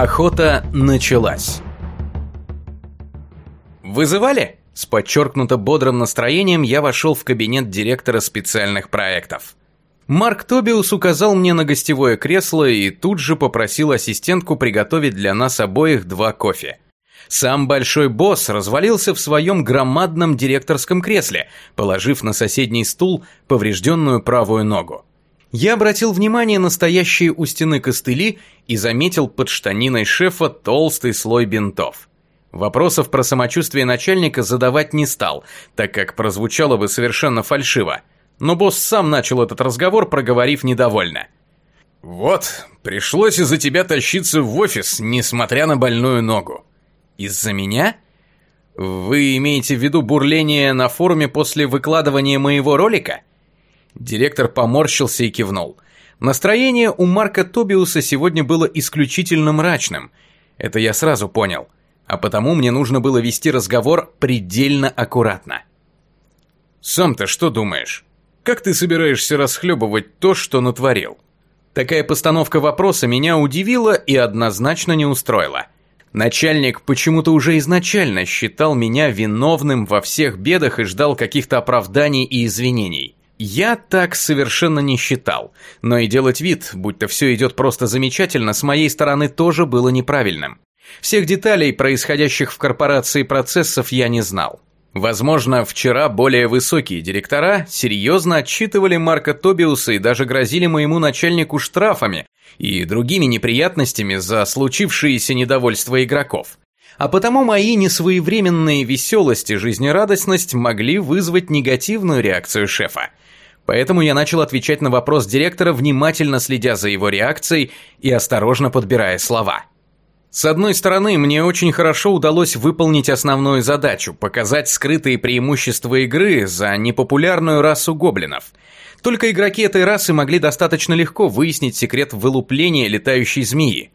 Охота началась. «Вызывали?» С подчеркнуто бодрым настроением я вошел в кабинет директора специальных проектов. Марк Тобиус указал мне на гостевое кресло и тут же попросил ассистентку приготовить для нас обоих два кофе. Сам большой босс развалился в своем громадном директорском кресле, положив на соседний стул поврежденную правую ногу. Я обратил внимание на стоящие у стены костыли и заметил под штаниной шефа толстый слой бинтов. Вопросов про самочувствие начальника задавать не стал, так как прозвучало бы совершенно фальшиво. Но босс сам начал этот разговор, проговорив недовольно. «Вот, пришлось из-за тебя тащиться в офис, несмотря на больную ногу». «Из-за меня?» «Вы имеете в виду бурление на форуме после выкладывания моего ролика?» Директор поморщился и кивнул. Настроение у Марка Тобиуса сегодня было исключительно мрачным. Это я сразу понял а потому мне нужно было вести разговор предельно аккуратно. «Сам-то что думаешь? Как ты собираешься расхлебывать то, что натворил?» Такая постановка вопроса меня удивила и однозначно не устроила. Начальник почему-то уже изначально считал меня виновным во всех бедах и ждал каких-то оправданий и извинений. Я так совершенно не считал, но и делать вид, будто все идет просто замечательно, с моей стороны тоже было неправильным. Всех деталей происходящих в корпорации процессов я не знал. Возможно, вчера более высокие директора серьезно отчитывали Марка Тобиуса и даже грозили моему начальнику штрафами и другими неприятностями за случившееся недовольство игроков. А потому мои несвоевременные веселость и жизнерадостность могли вызвать негативную реакцию шефа. Поэтому я начал отвечать на вопрос директора, внимательно следя за его реакцией и осторожно подбирая слова. С одной стороны, мне очень хорошо удалось выполнить основную задачу – показать скрытые преимущества игры за непопулярную расу гоблинов. Только игроки этой расы могли достаточно легко выяснить секрет вылупления летающей змеи.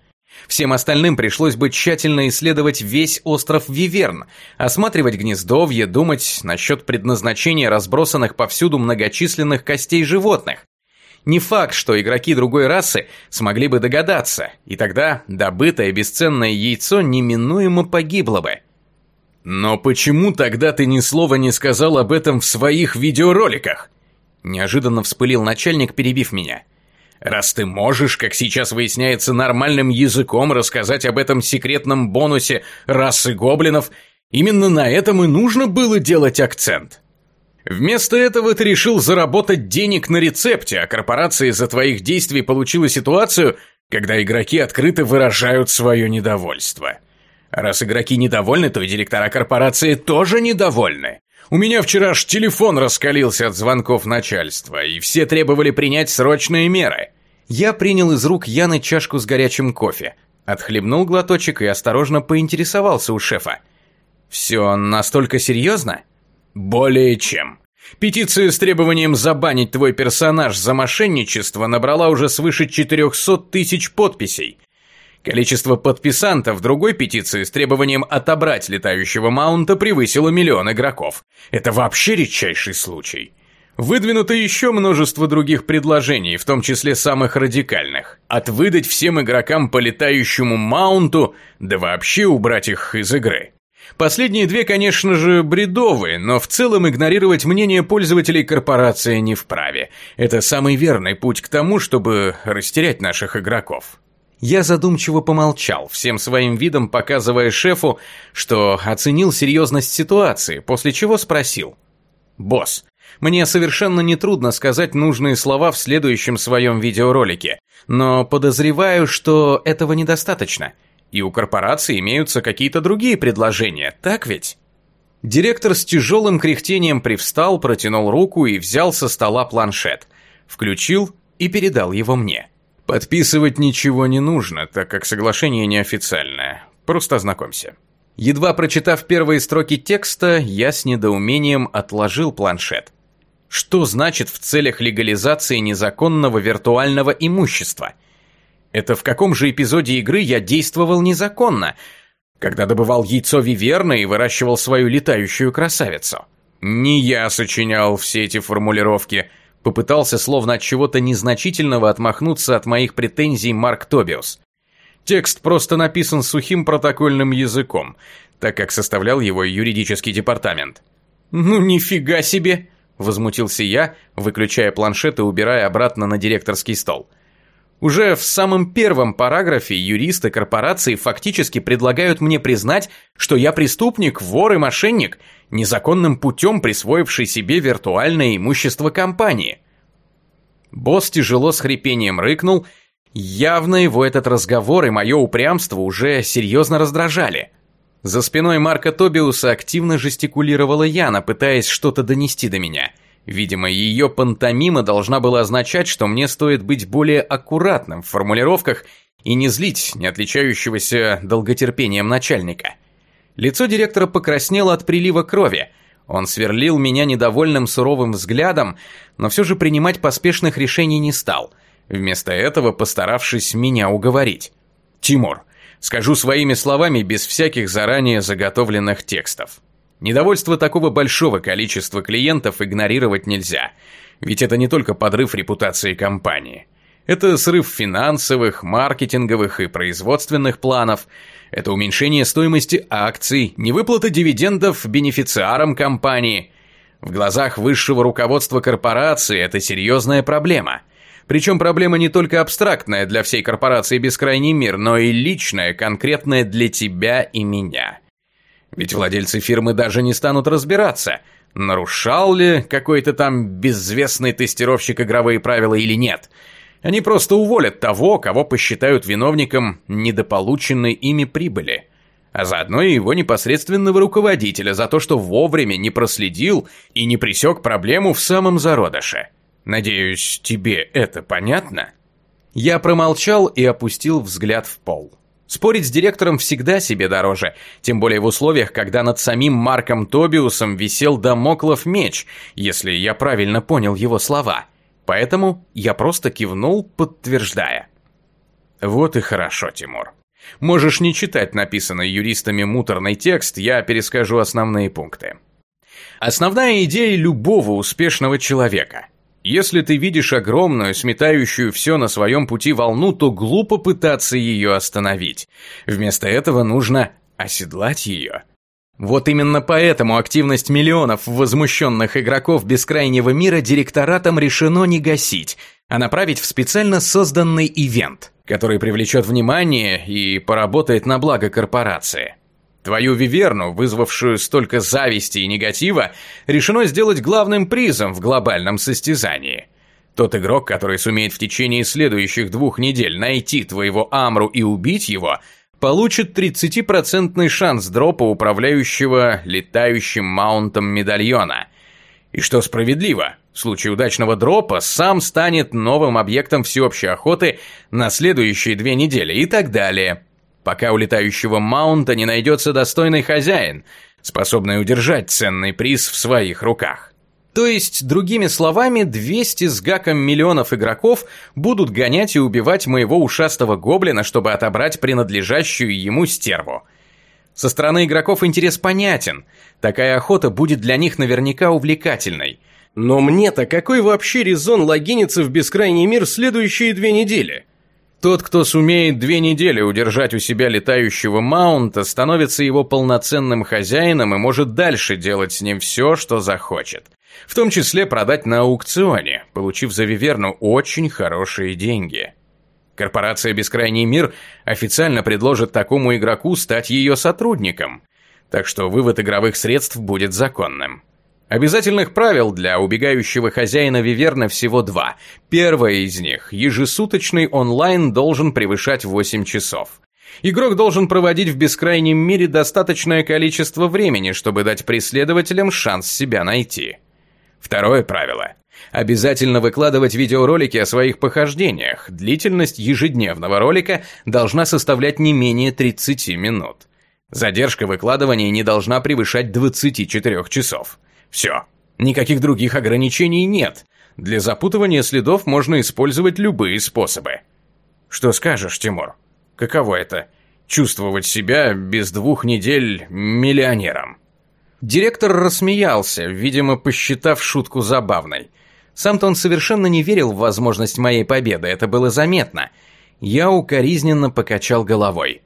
Всем остальным пришлось бы тщательно исследовать весь остров Виверн, осматривать гнездовье, думать насчет предназначения разбросанных повсюду многочисленных костей животных, не факт, что игроки другой расы смогли бы догадаться, и тогда добытое бесценное яйцо неминуемо погибло бы. «Но почему тогда ты ни слова не сказал об этом в своих видеороликах?» Неожиданно вспылил начальник, перебив меня. «Раз ты можешь, как сейчас выясняется, нормальным языком рассказать об этом секретном бонусе расы гоблинов, именно на этом и нужно было делать акцент». Вместо этого ты решил заработать денег на рецепте, а корпорация из-за твоих действий получила ситуацию, когда игроки открыто выражают свое недовольство. Раз игроки недовольны, то и директора корпорации тоже недовольны. У меня вчера аж телефон раскалился от звонков начальства, и все требовали принять срочные меры. Я принял из рук Яны чашку с горячим кофе, отхлебнул глоточек и осторожно поинтересовался у шефа. «Все настолько серьезно?» Более чем. Петиция с требованием забанить твой персонаж за мошенничество набрала уже свыше 400 тысяч подписей. Количество подписантов другой петиции с требованием отобрать летающего маунта превысило миллион игроков. Это вообще редчайший случай. Выдвинуто еще множество других предложений, в том числе самых радикальных. От выдать всем игрокам по летающему маунту, да вообще убрать их из игры. Последние две, конечно же, бредовые, но в целом игнорировать мнение пользователей корпорация не вправе. Это самый верный путь к тому, чтобы растерять наших игроков. Я задумчиво помолчал, всем своим видом показывая шефу, что оценил серьезность ситуации, после чего спросил. «Босс, мне совершенно нетрудно сказать нужные слова в следующем своем видеоролике, но подозреваю, что этого недостаточно. И у корпорации имеются какие-то другие предложения, так ведь? Директор с тяжелым кряхтением привстал, протянул руку и взял со стола планшет. Включил и передал его мне. Подписывать ничего не нужно, так как соглашение неофициальное. Просто ознакомься. Едва прочитав первые строки текста, я с недоумением отложил планшет. Что значит в целях легализации незаконного виртуального имущества? Это в каком же эпизоде игры я действовал незаконно, когда добывал яйцо Виверна и выращивал свою летающую красавицу? Не я сочинял все эти формулировки. Попытался словно от чего-то незначительного отмахнуться от моих претензий Марк Тобиус. Текст просто написан сухим протокольным языком, так как составлял его юридический департамент. «Ну нифига себе!» – возмутился я, выключая планшет и убирая обратно на директорский стол. Уже в самом первом параграфе юристы корпорации фактически предлагают мне признать, что я преступник, вор и мошенник, незаконным путем присвоивший себе виртуальное имущество компании. Босс тяжело с хрипением рыкнул – Явно его этот разговор и мое упрямство уже серьезно раздражали. За спиной Марка Тобиуса активно жестикулировала Яна, пытаясь что-то донести до меня. Видимо, ее пантомима должна была означать, что мне стоит быть более аккуратным в формулировках и не злить не отличающегося долготерпением начальника. Лицо директора покраснело от прилива крови. Он сверлил меня недовольным суровым взглядом, но все же принимать поспешных решений не стал – вместо этого постаравшись меня уговорить. «Тимур, скажу своими словами без всяких заранее заготовленных текстов. Недовольство такого большого количества клиентов игнорировать нельзя, ведь это не только подрыв репутации компании. Это срыв финансовых, маркетинговых и производственных планов, это уменьшение стоимости акций, невыплата дивидендов бенефициарам компании. В глазах высшего руководства корпорации это серьезная проблема – причем проблема не только абстрактная для всей корпорации «Бескрайний мир», но и личная, конкретная для тебя и меня. Ведь владельцы фирмы даже не станут разбираться, нарушал ли какой-то там безвестный тестировщик игровые правила или нет. Они просто уволят того, кого посчитают виновником недополученной ими прибыли. А заодно и его непосредственного руководителя за то, что вовремя не проследил и не пресек проблему в самом зародыше. Надеюсь, тебе это понятно? Я промолчал и опустил взгляд в пол. Спорить с директором всегда себе дороже, тем более в условиях, когда над самим Марком Тобиусом висел домоклов меч, если я правильно понял его слова. Поэтому я просто кивнул, подтверждая. Вот и хорошо, Тимур. Можешь не читать написанный юристами муторный текст, я перескажу основные пункты. Основная идея любого успешного человека – если ты видишь огромную, сметающую все на своем пути волну, то глупо пытаться ее остановить. Вместо этого нужно оседлать ее. Вот именно поэтому активность миллионов возмущенных игроков бескрайнего мира директоратом решено не гасить, а направить в специально созданный ивент, который привлечет внимание и поработает на благо корпорации. Твою виверну, вызвавшую столько зависти и негатива, решено сделать главным призом в глобальном состязании. Тот игрок, который сумеет в течение следующих двух недель найти твоего Амру и убить его, получит 30% шанс дропа управляющего летающим маунтом медальона. И что справедливо, в случае удачного дропа сам станет новым объектом всеобщей охоты на следующие две недели и так далее пока у летающего маунта не найдется достойный хозяин, способный удержать ценный приз в своих руках. То есть, другими словами, 200 с гаком миллионов игроков будут гонять и убивать моего ушастого гоблина, чтобы отобрать принадлежащую ему стерву. Со стороны игроков интерес понятен, такая охота будет для них наверняка увлекательной. Но мне-то какой вообще резон логиниться в бескрайний мир следующие две недели? Тот, кто сумеет две недели удержать у себя летающего маунта, становится его полноценным хозяином и может дальше делать с ним все, что захочет. В том числе продать на аукционе, получив за Виверну очень хорошие деньги. Корпорация «Бескрайний мир» официально предложит такому игроку стать ее сотрудником, так что вывод игровых средств будет законным. Обязательных правил для убегающего хозяина Виверна всего два. Первое из них – ежесуточный онлайн должен превышать 8 часов. Игрок должен проводить в бескрайнем мире достаточное количество времени, чтобы дать преследователям шанс себя найти. Второе правило – обязательно выкладывать видеоролики о своих похождениях. Длительность ежедневного ролика должна составлять не менее 30 минут. Задержка выкладывания не должна превышать 24 часов. Все. Никаких других ограничений нет. Для запутывания следов можно использовать любые способы. Что скажешь, Тимур? Каково это? Чувствовать себя без двух недель миллионером. Директор рассмеялся, видимо, посчитав шутку забавной. Сам-то он совершенно не верил в возможность моей победы, это было заметно. Я укоризненно покачал головой.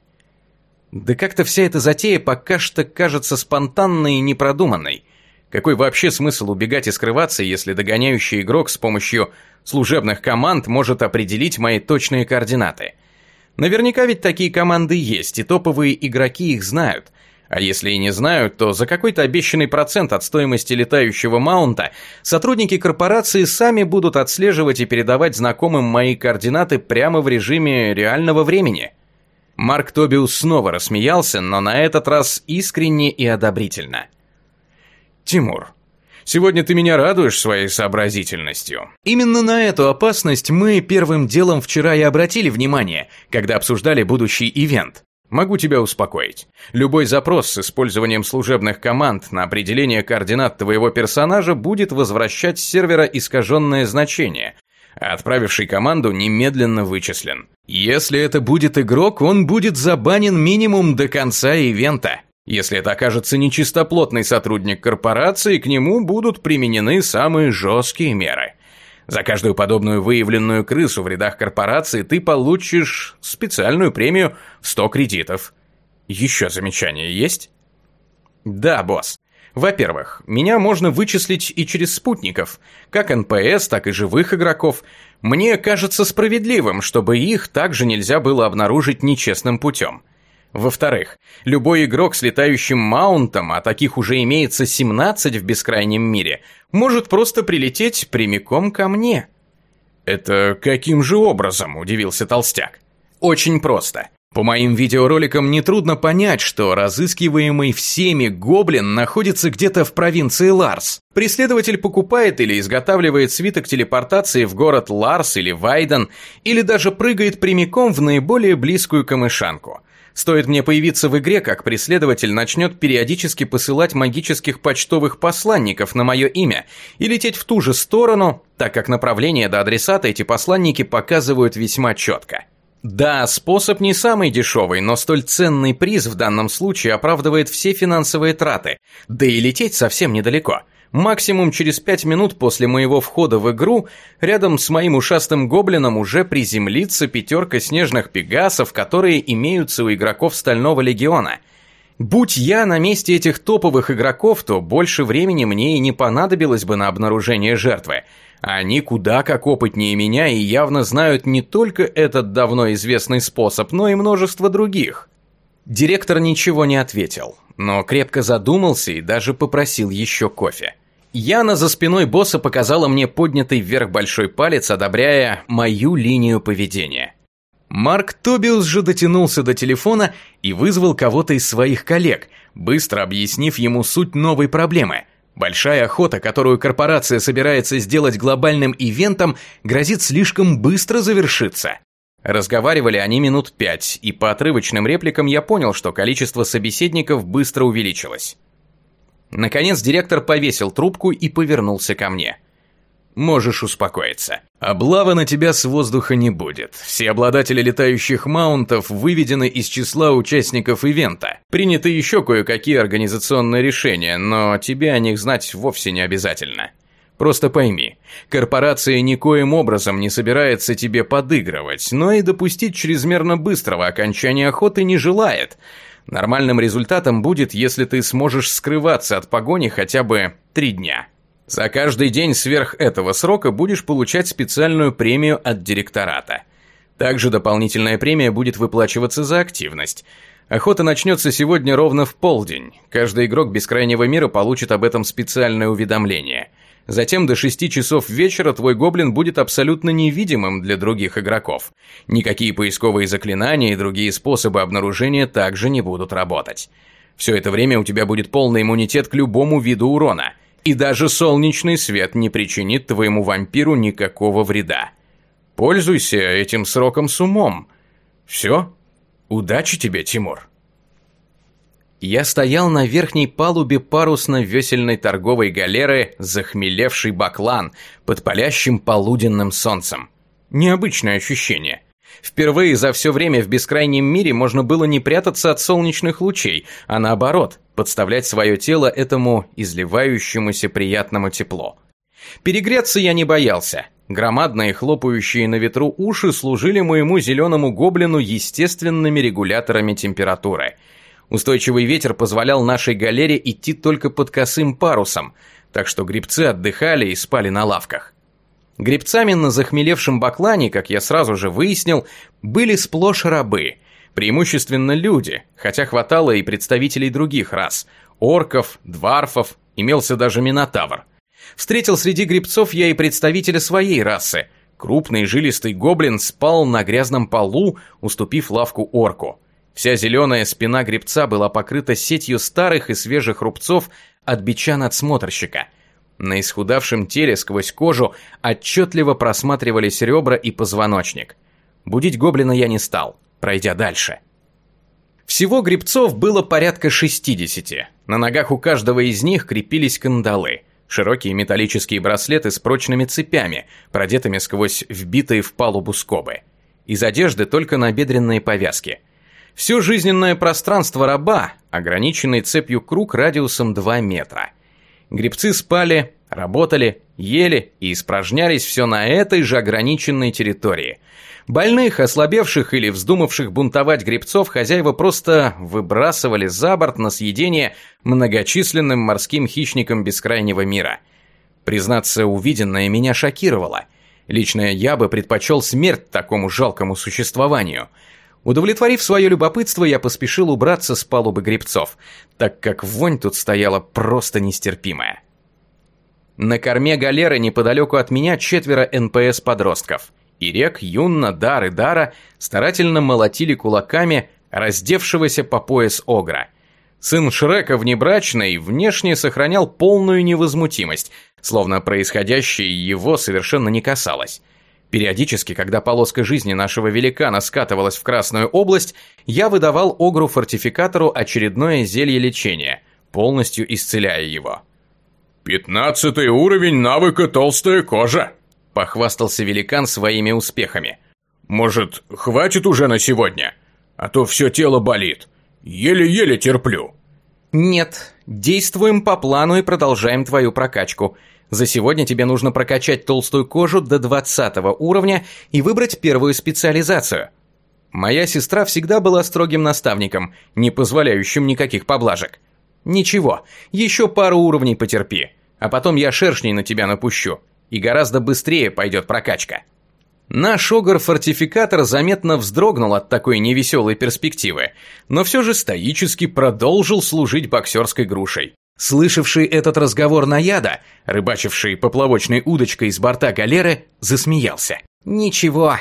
Да как-то вся эта затея пока что кажется спонтанной и непродуманной. Какой вообще смысл убегать и скрываться, если догоняющий игрок с помощью служебных команд может определить мои точные координаты? Наверняка ведь такие команды есть, и топовые игроки их знают. А если и не знают, то за какой-то обещанный процент от стоимости летающего маунта сотрудники корпорации сами будут отслеживать и передавать знакомым мои координаты прямо в режиме реального времени. Марк Тобиус снова рассмеялся, но на этот раз искренне и одобрительно. «Тимур, сегодня ты меня радуешь своей сообразительностью. Именно на эту опасность мы первым делом вчера и обратили внимание, когда обсуждали будущий ивент. Могу тебя успокоить. Любой запрос с использованием служебных команд на определение координат твоего персонажа будет возвращать с сервера искаженное значение, а отправивший команду немедленно вычислен. Если это будет игрок, он будет забанен минимум до конца ивента. Если это окажется нечистоплотный сотрудник корпорации, к нему будут применены самые жесткие меры. За каждую подобную выявленную крысу в рядах корпорации ты получишь специальную премию в 100 кредитов. Еще замечания есть? Да, босс. Во-первых, меня можно вычислить и через спутников, как НПС, так и живых игроков. Мне кажется справедливым, чтобы их также нельзя было обнаружить нечестным путем. Во-вторых, любой игрок с летающим маунтом, а таких уже имеется 17 в бескрайнем мире, может просто прилететь прямиком ко мне. «Это каким же образом?» – удивился Толстяк. «Очень просто. По моим видеороликам нетрудно понять, что разыскиваемый всеми гоблин находится где-то в провинции Ларс. Преследователь покупает или изготавливает свиток телепортации в город Ларс или Вайден, или даже прыгает прямиком в наиболее близкую камышанку. Стоит мне появиться в игре, как преследователь начнет периодически посылать магических почтовых посланников на мое имя и лететь в ту же сторону, так как направление до адресата эти посланники показывают весьма четко. Да, способ не самый дешевый, но столь ценный приз в данном случае оправдывает все финансовые траты, да и лететь совсем недалеко. Максимум через пять минут после моего входа в игру рядом с моим ушастым гоблином уже приземлится пятерка снежных пегасов, которые имеются у игроков Стального Легиона. Будь я на месте этих топовых игроков, то больше времени мне и не понадобилось бы на обнаружение жертвы – они куда как опытнее меня и явно знают не только этот давно известный способ, но и множество других. Директор ничего не ответил, но крепко задумался и даже попросил еще кофе. Яна за спиной босса показала мне поднятый вверх большой палец, одобряя мою линию поведения. Марк Тобиус же дотянулся до телефона и вызвал кого-то из своих коллег, быстро объяснив ему суть новой проблемы – Большая охота, которую корпорация собирается сделать глобальным ивентом, грозит слишком быстро завершиться. Разговаривали они минут пять, и по отрывочным репликам я понял, что количество собеседников быстро увеличилось. Наконец директор повесил трубку и повернулся ко мне можешь успокоиться. Облава на тебя с воздуха не будет. Все обладатели летающих маунтов выведены из числа участников ивента. Приняты еще кое-какие организационные решения, но тебе о них знать вовсе не обязательно. Просто пойми, корпорация никоим образом не собирается тебе подыгрывать, но и допустить чрезмерно быстрого окончания охоты не желает. Нормальным результатом будет, если ты сможешь скрываться от погони хотя бы три дня. За каждый день сверх этого срока будешь получать специальную премию от директората. Также дополнительная премия будет выплачиваться за активность. Охота начнется сегодня ровно в полдень. Каждый игрок Бескрайнего мира получит об этом специальное уведомление. Затем до 6 часов вечера твой гоблин будет абсолютно невидимым для других игроков. Никакие поисковые заклинания и другие способы обнаружения также не будут работать. Все это время у тебя будет полный иммунитет к любому виду урона – и даже солнечный свет не причинит твоему вампиру никакого вреда. Пользуйся этим сроком с умом. Все. Удачи тебе, Тимур. Я стоял на верхней палубе парусно-весельной торговой галеры «Захмелевший баклан» под палящим полуденным солнцем. Необычное ощущение – Впервые за все время в бескрайнем мире можно было не прятаться от солнечных лучей, а наоборот, подставлять свое тело этому изливающемуся приятному теплу. Перегреться я не боялся. Громадные хлопающие на ветру уши служили моему зеленому гоблину естественными регуляторами температуры. Устойчивый ветер позволял нашей галере идти только под косым парусом, так что грибцы отдыхали и спали на лавках. Гребцами на захмелевшем баклане, как я сразу же выяснил, были сплошь рабы, преимущественно люди, хотя хватало и представителей других рас – орков, дварфов, имелся даже минотавр. Встретил среди гребцов я и представителя своей расы. Крупный жилистый гоблин спал на грязном полу, уступив лавку орку. Вся зеленая спина гребца была покрыта сетью старых и свежих рубцов от бича надсмотрщика – на исхудавшем теле сквозь кожу отчетливо просматривались ребра и позвоночник. Будить гоблина я не стал, пройдя дальше. Всего грибцов было порядка 60. На ногах у каждого из них крепились кандалы. Широкие металлические браслеты с прочными цепями, продетыми сквозь вбитые в палубу скобы. Из одежды только набедренные повязки. Все жизненное пространство раба, ограниченный цепью круг радиусом 2 метра – Грибцы спали, работали, ели и испражнялись все на этой же ограниченной территории. Больных, ослабевших или вздумавших бунтовать грибцов хозяева просто выбрасывали за борт на съедение многочисленным морским хищникам бескрайнего мира. Признаться, увиденное меня шокировало. Лично я бы предпочел смерть такому жалкому существованию – Удовлетворив свое любопытство, я поспешил убраться с палубы грибцов, так как вонь тут стояла просто нестерпимая. На корме галеры неподалеку от меня четверо НПС-подростков. Ирек, Юнна, Дар и Дара старательно молотили кулаками раздевшегося по пояс Огра. Сын Шрека внебрачный внешне сохранял полную невозмутимость, словно происходящее его совершенно не касалось. Периодически, когда полоска жизни нашего великана скатывалась в Красную область, я выдавал Огру-фортификатору очередное зелье лечения, полностью исцеляя его. «Пятнадцатый уровень навыка толстая кожа», – похвастался великан своими успехами. «Может, хватит уже на сегодня? А то все тело болит. Еле-еле терплю». «Нет, действуем по плану и продолжаем твою прокачку», за сегодня тебе нужно прокачать толстую кожу до 20 уровня и выбрать первую специализацию. Моя сестра всегда была строгим наставником, не позволяющим никаких поблажек. Ничего, еще пару уровней потерпи, а потом я шершней на тебя напущу, и гораздо быстрее пойдет прокачка. Наш огр-фортификатор заметно вздрогнул от такой невеселой перспективы, но все же стоически продолжил служить боксерской грушей. Слышавший этот разговор наяда, рыбачивший поплавочной удочкой с борта галеры, засмеялся. «Ничего,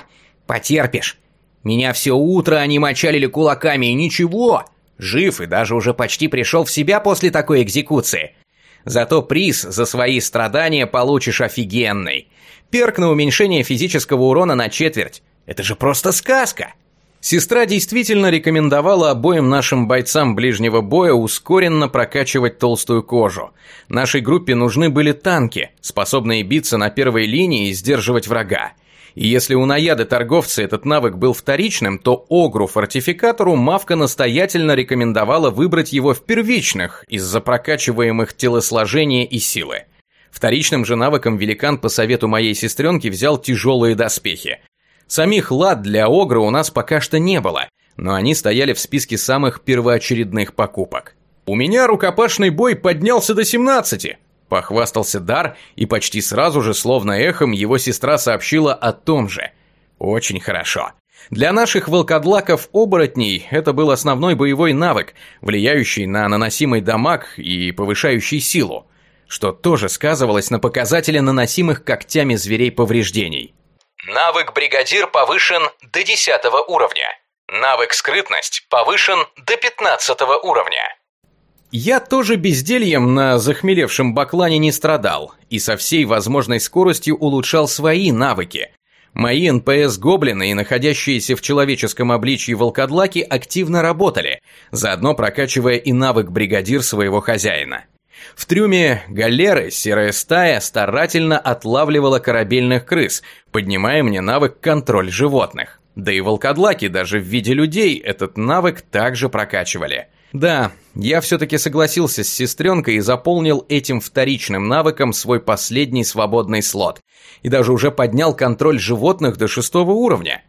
потерпишь. Меня все утро они мочалили кулаками, и ничего. Жив и даже уже почти пришел в себя после такой экзекуции. Зато приз за свои страдания получишь офигенный. Перк на уменьшение физического урона на четверть. Это же просто сказка!» Сестра действительно рекомендовала обоим нашим бойцам ближнего боя ускоренно прокачивать толстую кожу. Нашей группе нужны были танки, способные биться на первой линии и сдерживать врага. И если у наяды торговца этот навык был вторичным, то Огру-фортификатору Мавка настоятельно рекомендовала выбрать его в первичных из-за прокачиваемых телосложения и силы. Вторичным же навыком великан по совету моей сестренки взял тяжелые доспехи. Самих лад для Огра у нас пока что не было, но они стояли в списке самых первоочередных покупок. «У меня рукопашный бой поднялся до 17!» Похвастался Дар, и почти сразу же, словно эхом, его сестра сообщила о том же. Очень хорошо. Для наших волкодлаков-оборотней это был основной боевой навык, влияющий на наносимый дамаг и повышающий силу, что тоже сказывалось на показателе наносимых когтями зверей повреждений. Навык бригадир повышен до 10 уровня. Навык скрытность повышен до 15 уровня. Я тоже бездельем на захмелевшем баклане не страдал и со всей возможной скоростью улучшал свои навыки. Мои НПС-гоблины и находящиеся в человеческом обличье волкодлаки активно работали, заодно прокачивая и навык бригадир своего хозяина. В трюме галеры серая стая старательно отлавливала корабельных крыс, поднимая мне навык контроль животных. Да и волкодлаки даже в виде людей этот навык также прокачивали. Да, я все-таки согласился с сестренкой и заполнил этим вторичным навыком свой последний свободный слот. И даже уже поднял контроль животных до шестого уровня.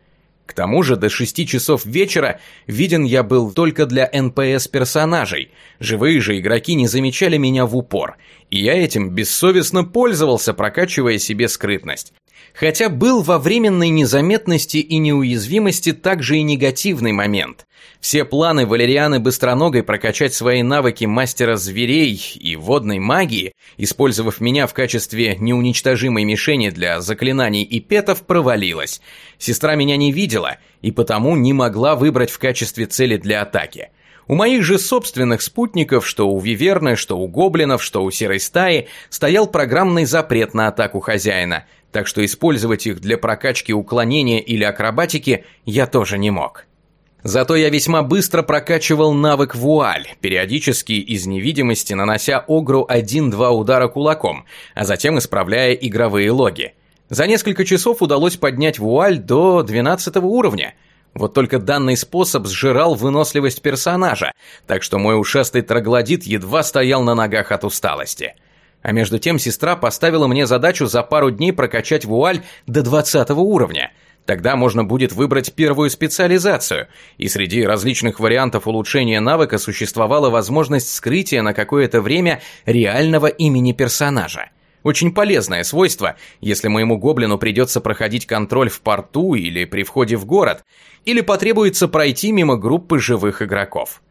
К тому же до шести часов вечера виден я был только для НПС-персонажей. Живые же игроки не замечали меня в упор. И я этим бессовестно пользовался, прокачивая себе скрытность. Хотя был во временной незаметности и неуязвимости также и негативный момент. Все планы Валерианы Быстроногой прокачать свои навыки мастера зверей и водной магии, использовав меня в качестве неуничтожимой мишени для заклинаний и петов, провалилась. Сестра меня не видела и потому не могла выбрать в качестве цели для атаки. У моих же собственных спутников, что у Виверны, что у гоблинов, что у Серой Стаи, стоял программный запрет на атаку хозяина – так что использовать их для прокачки уклонения или акробатики я тоже не мог. Зато я весьма быстро прокачивал навык вуаль, периодически из невидимости нанося Огру один-два удара кулаком, а затем исправляя игровые логи. За несколько часов удалось поднять вуаль до 12 уровня. Вот только данный способ сжирал выносливость персонажа, так что мой ушастый троглодит едва стоял на ногах от усталости. А между тем сестра поставила мне задачу за пару дней прокачать вуаль до 20 уровня. Тогда можно будет выбрать первую специализацию, и среди различных вариантов улучшения навыка существовала возможность скрытия на какое-то время реального имени персонажа. Очень полезное свойство, если моему гоблину придется проходить контроль в порту или при входе в город, или потребуется пройти мимо группы живых игроков.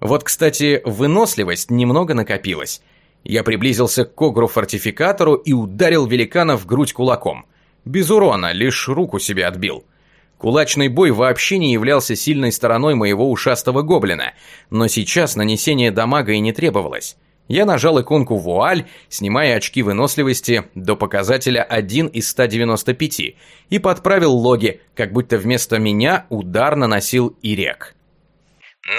Вот, кстати, выносливость немного накопилась – я приблизился к Когру-фортификатору и ударил великана в грудь кулаком. Без урона, лишь руку себе отбил. Кулачный бой вообще не являлся сильной стороной моего ушастого гоблина, но сейчас нанесение дамага и не требовалось. Я нажал иконку «Вуаль», снимая очки выносливости до показателя 1 из 195 и подправил логи, как будто вместо меня удар наносил Ирек.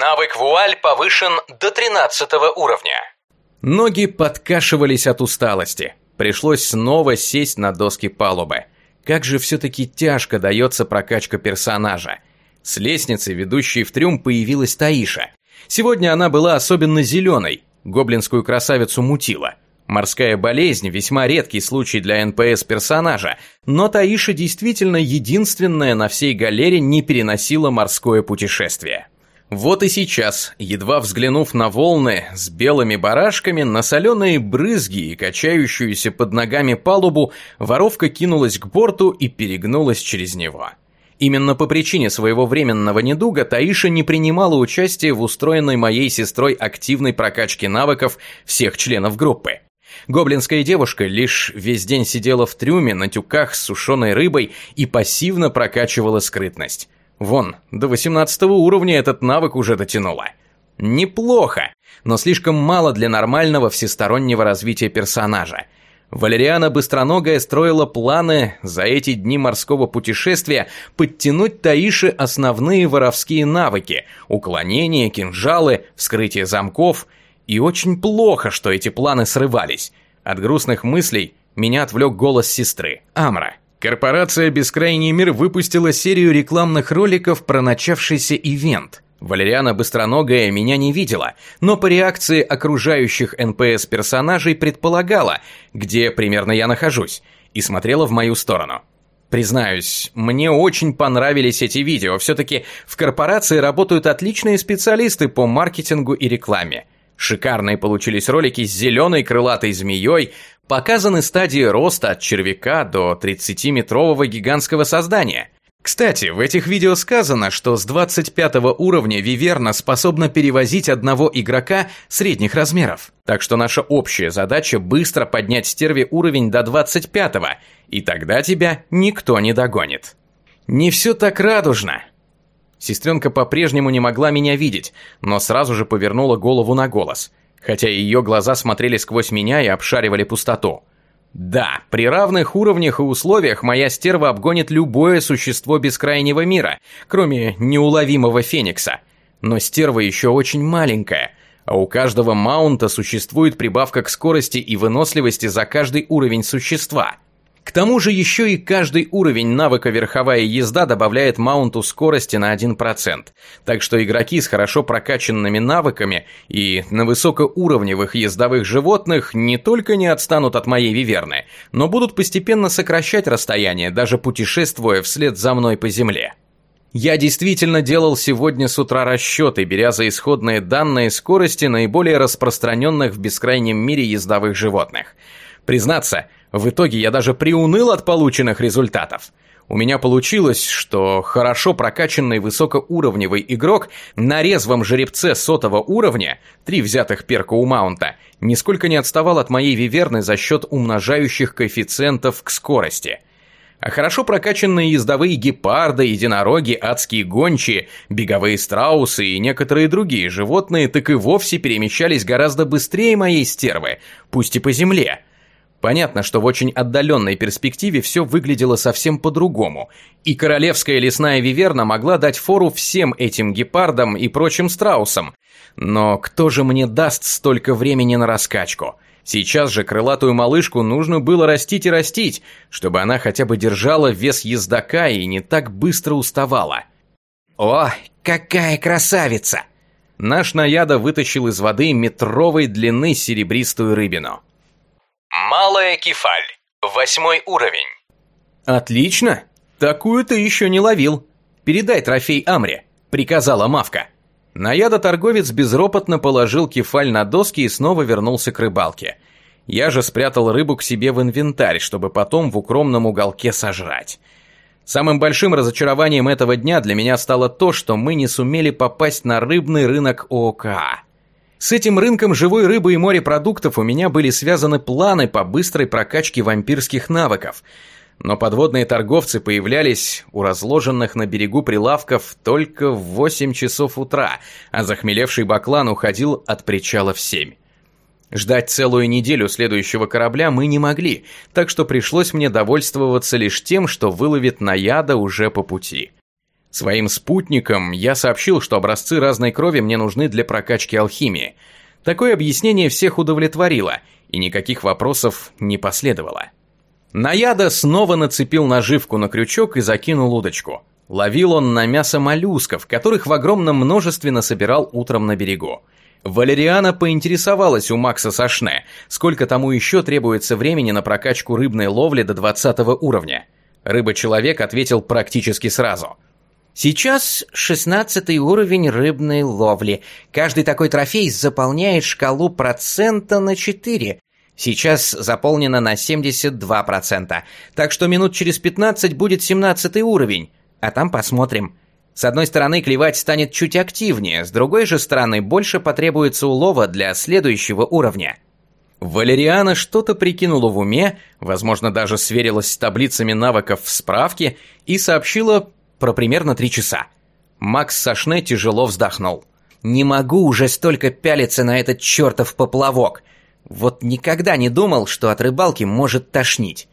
Навык «Вуаль» повышен до 13 уровня. Ноги подкашивались от усталости. Пришлось снова сесть на доски палубы. Как же все-таки тяжко дается прокачка персонажа. С лестницы, ведущей в трюм, появилась Таиша. Сегодня она была особенно зеленой. Гоблинскую красавицу мутила. Морская болезнь – весьма редкий случай для НПС-персонажа, но Таиша действительно единственная на всей галере не переносила морское путешествие. Вот и сейчас, едва взглянув на волны с белыми барашками, на соленые брызги и качающуюся под ногами палубу, воровка кинулась к борту и перегнулась через него. Именно по причине своего временного недуга Таиша не принимала участия в устроенной моей сестрой активной прокачке навыков всех членов группы. Гоблинская девушка лишь весь день сидела в трюме на тюках с сушеной рыбой и пассивно прокачивала скрытность. Вон, до 18 уровня этот навык уже дотянула. Неплохо, но слишком мало для нормального всестороннего развития персонажа. Валериана Быстроногая строила планы за эти дни морского путешествия подтянуть Таиши основные воровские навыки, уклонение, кинжалы, вскрытие замков. И очень плохо, что эти планы срывались. От грустных мыслей меня отвлек голос сестры, Амра. Корпорация «Бескрайний мир» выпустила серию рекламных роликов про начавшийся ивент. Валериана Быстроногая меня не видела, но по реакции окружающих НПС-персонажей предполагала, где примерно я нахожусь, и смотрела в мою сторону. Признаюсь, мне очень понравились эти видео, все-таки в корпорации работают отличные специалисты по маркетингу и рекламе. Шикарные получились ролики с зеленой крылатой змеей, показаны стадии роста от червяка до 30-метрового гигантского создания. Кстати, в этих видео сказано, что с 25 уровня Виверна способна перевозить одного игрока средних размеров. Так что наша общая задача быстро поднять стерве уровень до 25 и тогда тебя никто не догонит. Не все так радужно. Сестренка по-прежнему не могла меня видеть, но сразу же повернула голову на голос – хотя ее глаза смотрели сквозь меня и обшаривали пустоту. Да, при равных уровнях и условиях моя стерва обгонит любое существо бескрайнего мира, кроме неуловимого феникса. Но стерва еще очень маленькая, а у каждого маунта существует прибавка к скорости и выносливости за каждый уровень существа – К тому же еще и каждый уровень навыка верховая езда добавляет маунту скорости на 1%, так что игроки с хорошо прокачанными навыками и на высокоуровневых ездовых животных не только не отстанут от моей виверны, но будут постепенно сокращать расстояние, даже путешествуя вслед за мной по земле. Я действительно делал сегодня с утра расчеты, беря за исходные данные скорости наиболее распространенных в бескрайнем мире ездовых животных. Признаться, в итоге я даже приуныл от полученных результатов. У меня получилось, что хорошо прокачанный высокоуровневый игрок на резвом жеребце сотого уровня, три взятых перка у маунта, нисколько не отставал от моей виверны за счет умножающих коэффициентов к скорости – а хорошо прокачанные ездовые гепарды, единороги, адские гончие, беговые страусы и некоторые другие животные так и вовсе перемещались гораздо быстрее моей стервы, пусть и по земле. Понятно, что в очень отдаленной перспективе все выглядело совсем по-другому, и королевская лесная виверна могла дать фору всем этим гепардам и прочим страусам. Но кто же мне даст столько времени на раскачку? Сейчас же крылатую малышку нужно было растить и растить, чтобы она хотя бы держала вес ездока и не так быстро уставала. «О, какая красавица!» Наш наяда вытащил из воды метровой длины серебристую рыбину. Малая кефаль. Восьмой уровень. «Отлично! Такую ты еще не ловил. Передай трофей Амре», — приказала Мавка. Наяда-торговец безропотно положил кефаль на доски и снова вернулся к рыбалке. Я же спрятал рыбу к себе в инвентарь, чтобы потом в укромном уголке сожрать. Самым большим разочарованием этого дня для меня стало то, что мы не сумели попасть на рыбный рынок ОКА. С этим рынком живой рыбы и морепродуктов у меня были связаны планы по быстрой прокачке вампирских навыков – но подводные торговцы появлялись у разложенных на берегу прилавков только в 8 часов утра, а захмелевший баклан уходил от причала в 7. Ждать целую неделю следующего корабля мы не могли, так что пришлось мне довольствоваться лишь тем, что выловит наяда уже по пути. Своим спутникам я сообщил, что образцы разной крови мне нужны для прокачки алхимии. Такое объяснение всех удовлетворило, и никаких вопросов не последовало. Наяда снова нацепил наживку на крючок и закинул удочку. Ловил он на мясо моллюсков, которых в огромном множестве насобирал утром на берегу. Валериана поинтересовалась у Макса Сашне, сколько тому еще требуется времени на прокачку рыбной ловли до 20 уровня. Рыба-человек ответил практически сразу. Сейчас 16 уровень рыбной ловли. Каждый такой трофей заполняет шкалу процента на 4. Сейчас заполнено на 72%, так что минут через 15 будет 17 уровень, а там посмотрим. С одной стороны, клевать станет чуть активнее, с другой же стороны, больше потребуется улова для следующего уровня. Валериана что-то прикинула в уме, возможно, даже сверилась с таблицами навыков в справке и сообщила про примерно три часа. Макс Сашне тяжело вздохнул. «Не могу уже столько пялиться на этот чертов поплавок. Вот никогда не думал, что от рыбалки может тошнить.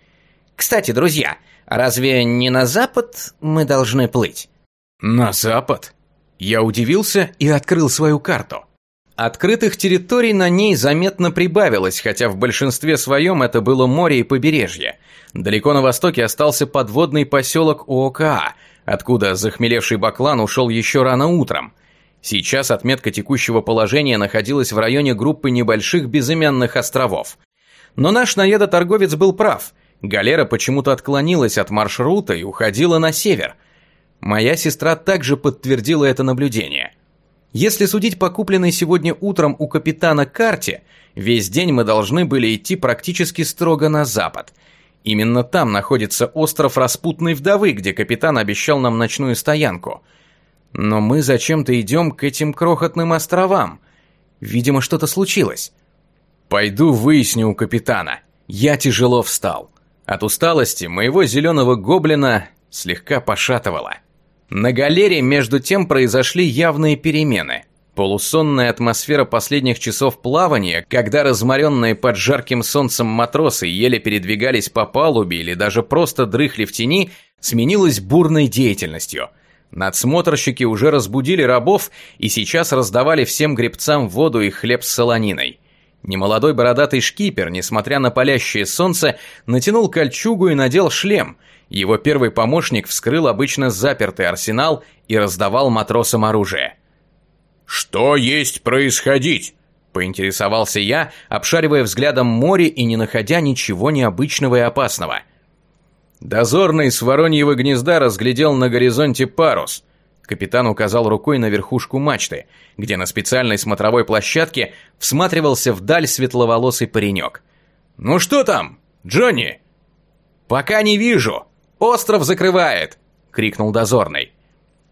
Кстати, друзья, разве не на запад мы должны плыть? На запад? Я удивился и открыл свою карту. Открытых территорий на ней заметно прибавилось, хотя в большинстве своем это было море и побережье. Далеко на востоке остался подводный поселок ООКА, откуда захмелевший баклан ушел еще рано утром – Сейчас отметка текущего положения находилась в районе группы небольших безымянных островов. Но наш наедоторговец был прав. Галера почему-то отклонилась от маршрута и уходила на север. Моя сестра также подтвердила это наблюдение. Если судить по купленной сегодня утром у капитана карте, весь день мы должны были идти практически строго на запад. Именно там находится остров Распутной Вдовы, где капитан обещал нам ночную стоянку – но мы зачем-то идем к этим крохотным островам. Видимо, что-то случилось. Пойду выясню у капитана. Я тяжело встал. От усталости моего зеленого гоблина слегка пошатывало. На галере между тем произошли явные перемены. Полусонная атмосфера последних часов плавания, когда разморенные под жарким солнцем матросы еле передвигались по палубе или даже просто дрыхли в тени, сменилась бурной деятельностью – Надсмотрщики уже разбудили рабов и сейчас раздавали всем гребцам воду и хлеб с солониной. Немолодой бородатый шкипер, несмотря на палящее солнце, натянул кольчугу и надел шлем. Его первый помощник вскрыл обычно запертый арсенал и раздавал матросам оружие. «Что есть происходить?» – поинтересовался я, обшаривая взглядом море и не находя ничего необычного и опасного. Дозорный с вороньего гнезда разглядел на горизонте парус. Капитан указал рукой на верхушку мачты, где на специальной смотровой площадке всматривался вдаль светловолосый паренек. «Ну что там, Джонни?» «Пока не вижу! Остров закрывает!» — крикнул дозорный.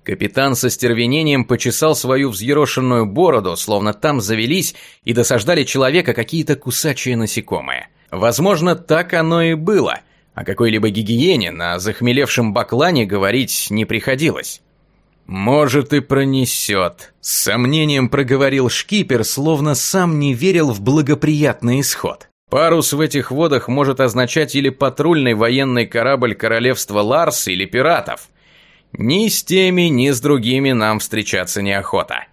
Капитан со стервенением почесал свою взъерошенную бороду, словно там завелись и досаждали человека какие-то кусачие насекомые. Возможно, так оно и было. О какой-либо гигиене на захмелевшем баклане говорить не приходилось. «Может и пронесет», — с сомнением проговорил шкипер, словно сам не верил в благоприятный исход. Парус в этих водах может означать или патрульный военный корабль королевства Ларс, или пиратов. Ни с теми, ни с другими нам встречаться неохота.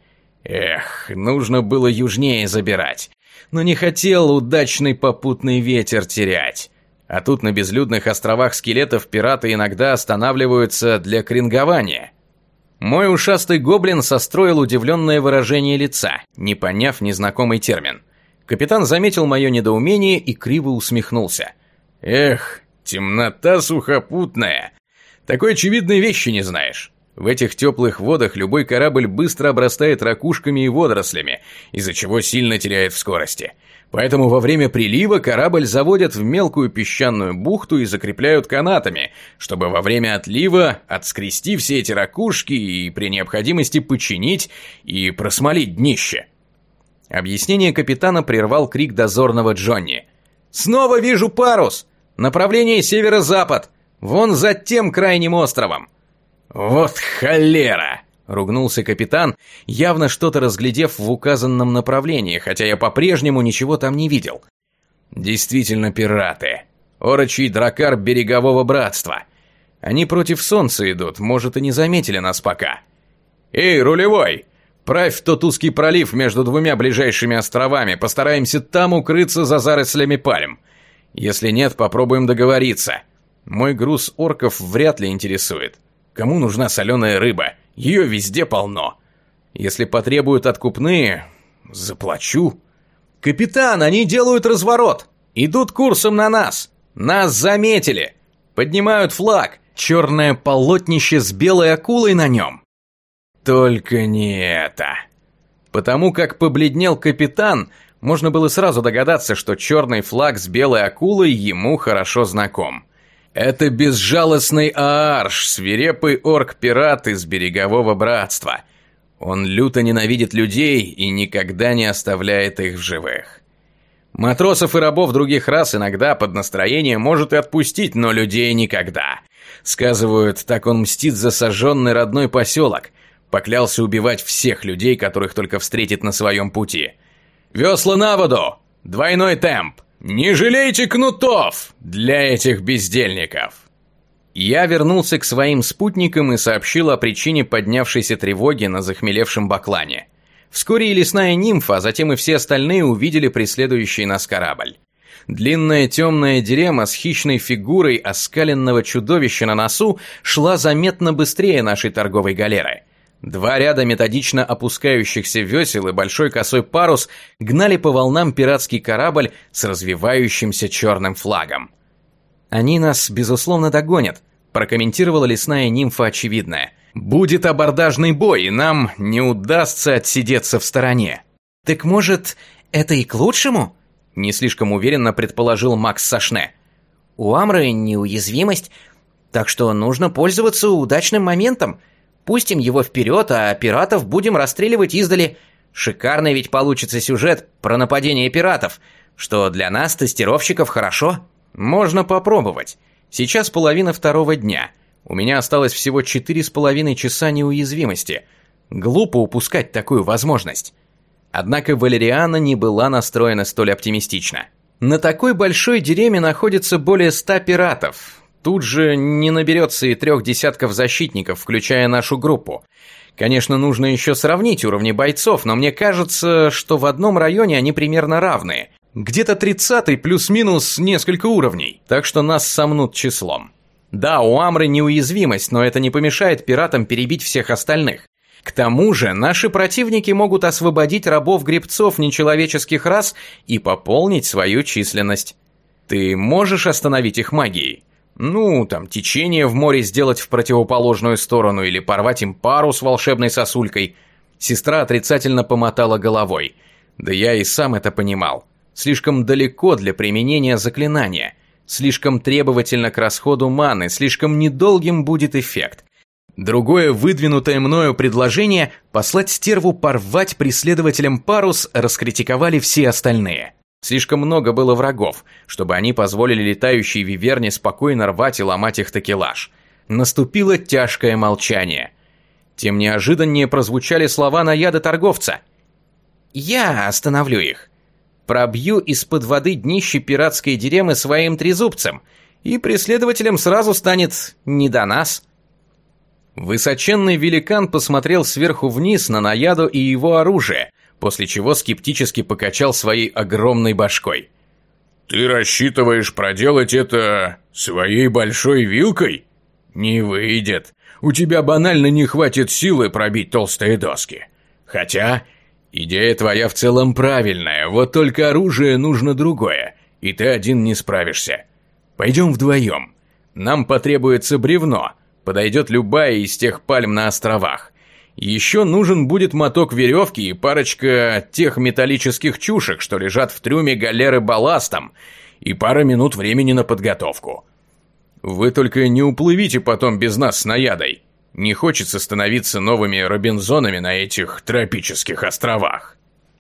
Эх, нужно было южнее забирать. Но не хотел удачный попутный ветер терять. А тут на безлюдных островах скелетов пираты иногда останавливаются для крингования. Мой ушастый гоблин состроил удивленное выражение лица, не поняв незнакомый термин. Капитан заметил мое недоумение и криво усмехнулся. «Эх, темнота сухопутная! Такой очевидной вещи не знаешь. В этих теплых водах любой корабль быстро обрастает ракушками и водорослями, из-за чего сильно теряет в скорости. Поэтому во время прилива корабль заводят в мелкую песчаную бухту и закрепляют канатами, чтобы во время отлива отскрести все эти ракушки и при необходимости починить и просмолить днище. Объяснение капитана прервал крик дозорного Джонни. «Снова вижу парус! Направление северо-запад! Вон за тем крайним островом!» «Вот холера!» — ругнулся капитан, явно что-то разглядев в указанном направлении, хотя я по-прежнему ничего там не видел. «Действительно пираты. Орочий дракар берегового братства. Они против солнца идут, может, и не заметили нас пока. Эй, рулевой! Правь в тот узкий пролив между двумя ближайшими островами, постараемся там укрыться за зарослями пальм. Если нет, попробуем договориться. Мой груз орков вряд ли интересует». Кому нужна соленая рыба? Ее везде полно. Если потребуют откупные, заплачу. Капитан, они делают разворот. Идут курсом на нас. Нас заметили. Поднимают флаг. Черное полотнище с белой акулой на нем. Только не это. Потому как побледнел капитан, можно было сразу догадаться, что черный флаг с белой акулой ему хорошо знаком. Это безжалостный Аарш, свирепый орк-пират из берегового братства. Он люто ненавидит людей и никогда не оставляет их в живых. Матросов и рабов других рас иногда под настроение может и отпустить, но людей никогда. Сказывают, так он мстит за сожженный родной поселок. Поклялся убивать всех людей, которых только встретит на своем пути. «Весла на воду! Двойной темп! «Не жалейте кнутов для этих бездельников!» Я вернулся к своим спутникам и сообщил о причине поднявшейся тревоги на захмелевшем баклане. Вскоре и лесная нимфа, а затем и все остальные увидели преследующий нас корабль. Длинная темная дерема с хищной фигурой оскаленного чудовища на носу шла заметно быстрее нашей торговой галеры – Два ряда методично опускающихся весел и большой косой парус гнали по волнам пиратский корабль с развивающимся черным флагом. «Они нас, безусловно, догонят», – прокомментировала лесная нимфа очевидная. «Будет абордажный бой, и нам не удастся отсидеться в стороне». «Так, может, это и к лучшему?» – не слишком уверенно предположил Макс Сашне. «У Амры неуязвимость, так что нужно пользоваться удачным моментом – Пустим его вперед, а пиратов будем расстреливать издали. Шикарный ведь получится сюжет про нападение пиратов, что для нас, тестировщиков, хорошо. Можно попробовать. Сейчас половина второго дня. У меня осталось всего четыре с половиной часа неуязвимости. Глупо упускать такую возможность. Однако Валериана не была настроена столь оптимистично. На такой большой деревне находится более ста пиратов, Тут же не наберется и трех десятков защитников, включая нашу группу. Конечно, нужно еще сравнить уровни бойцов, но мне кажется, что в одном районе они примерно равные. Где-то 30 плюс-минус несколько уровней, так что нас сомнут числом. Да, у Амры неуязвимость, но это не помешает пиратам перебить всех остальных. К тому же, наши противники могут освободить рабов-гребцов нечеловеческих рас и пополнить свою численность. Ты можешь остановить их магией? Ну, там, течение в море сделать в противоположную сторону или порвать им пару с волшебной сосулькой. Сестра отрицательно помотала головой. Да я и сам это понимал. Слишком далеко для применения заклинания. Слишком требовательно к расходу маны, слишком недолгим будет эффект. Другое выдвинутое мною предложение – послать стерву порвать преследователям парус, раскритиковали все остальные. Слишком много было врагов, чтобы они позволили летающей виверне спокойно рвать и ломать их такелаж. Наступило тяжкое молчание. Тем неожиданнее прозвучали слова наяда торговца. «Я остановлю их пробью из-под воды днище пиратской деревни своим трезубцем, и преследователям сразу станет не до нас. Высоченный великан посмотрел сверху вниз на Наяду и его оружие, после чего скептически покачал своей огромной башкой. «Ты рассчитываешь проделать это своей большой вилкой? Не выйдет. У тебя банально не хватит силы пробить толстые доски. Хотя «Идея твоя в целом правильная, вот только оружие нужно другое, и ты один не справишься. Пойдем вдвоем. Нам потребуется бревно, подойдет любая из тех пальм на островах. Еще нужен будет моток веревки и парочка тех металлических чушек, что лежат в трюме галеры балластом, и пара минут времени на подготовку. Вы только не уплывите потом без нас с наядой. Не хочется становиться новыми Робинзонами на этих тропических островах.